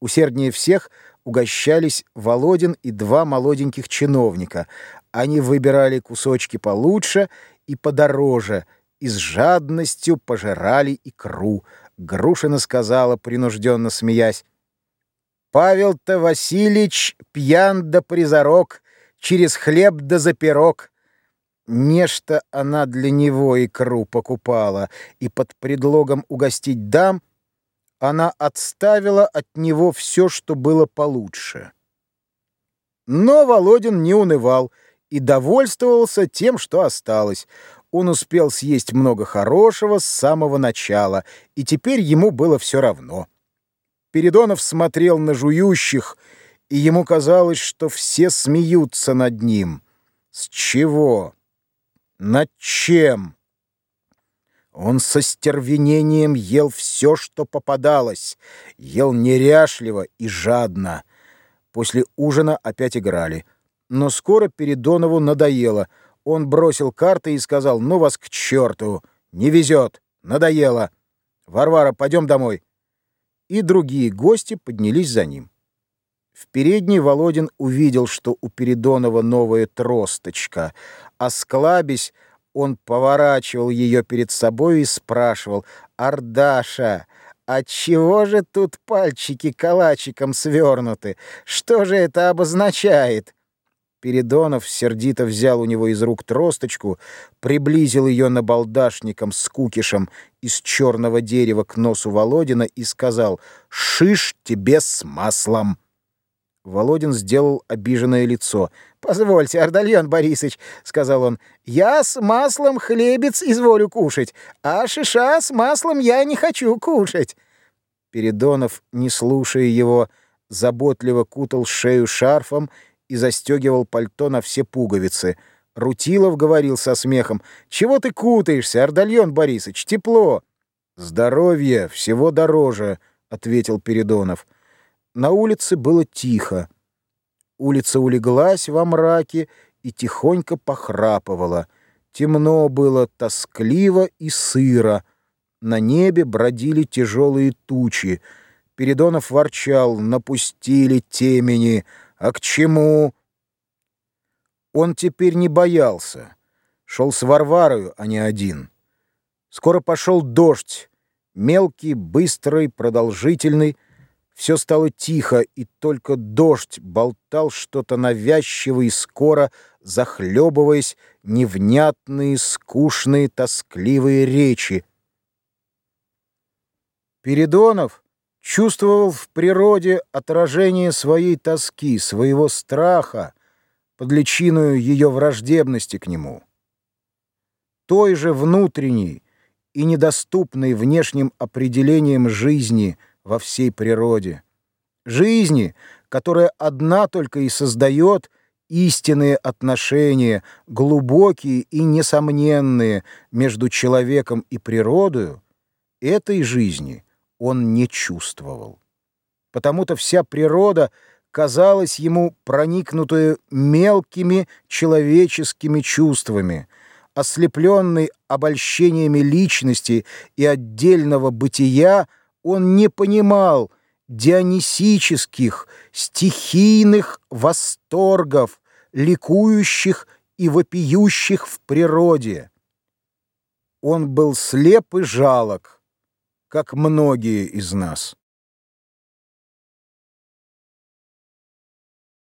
Усерднее всех угощались Володин и два молоденьких чиновника. Они выбирали кусочки получше и подороже, и с жадностью пожирали икру. Грушина сказала, принужденно смеясь, «Павел-то Васильевич пьян да призорок, через хлеб да за пирог». Нечто она для него икру покупала, и под предлогом угостить дам она отставила от него все, что было получше. Но Володин не унывал и довольствовался тем, что осталось. Он успел съесть много хорошего с самого начала, и теперь ему было все равно. Передонов смотрел на жующих, и ему казалось, что все смеются над ним. С чего? Над чем? Он со стервенением ел все, что попадалось, ел неряшливо и жадно. После ужина опять играли. Но скоро Передонову надоело. Он бросил карты и сказал, ну вас к черту, не везет, надоело. Варвара, пойдем домой. И другие гости поднялись за ним. В передней Володин увидел, что у Передонова новая тросточка. Осклабясь, он поворачивал ее перед собой и спрашивал, «Ардаша, отчего же тут пальчики калачиком свернуты? Что же это обозначает?» Передонов сердито взял у него из рук тросточку, приблизил ее набалдашником с кукишем из черного дерева к носу Володина и сказал «Шиш тебе с маслом!» Володин сделал обиженное лицо. «Позвольте, Ардальон Борисович», — сказал он, — «я с маслом хлебец изволю кушать, а шиша с маслом я не хочу кушать». Передонов, не слушая его, заботливо кутал шею шарфом и застегивал пальто на все пуговицы. Рутилов говорил со смехом, «Чего ты кутаешься, Ардальон Борисович, тепло». «Здоровье всего дороже», — ответил Передонов. На улице было тихо. Улица улеглась во мраке и тихонько похрапывала. Темно было, тоскливо и сыро. На небе бродили тяжелые тучи. Передонов ворчал, напустили темени. А к чему? Он теперь не боялся. Шел с Варварою, а не один. Скоро пошел дождь. Мелкий, быстрый, продолжительный — все стало тихо, и только дождь болтал что-то навязчиво и скоро, захлебываясь невнятные, скучные, тоскливые речи. Передонов чувствовал в природе отражение своей тоски, своего страха, под личиною ее враждебности к нему. Той же внутренней и недоступной внешним определением жизни – во всей природе. Жизни, которая одна только и создает истинные отношения, глубокие и несомненные между человеком и природою, этой жизни он не чувствовал. Потому-то вся природа казалась ему проникнутую мелкими человеческими чувствами, ослепленной обольщениями личности и отдельного бытия, он не понимал дионисических, стихийных восторгов, ликующих и вопиющих в природе. Он был слеп и жалок, как многие из нас.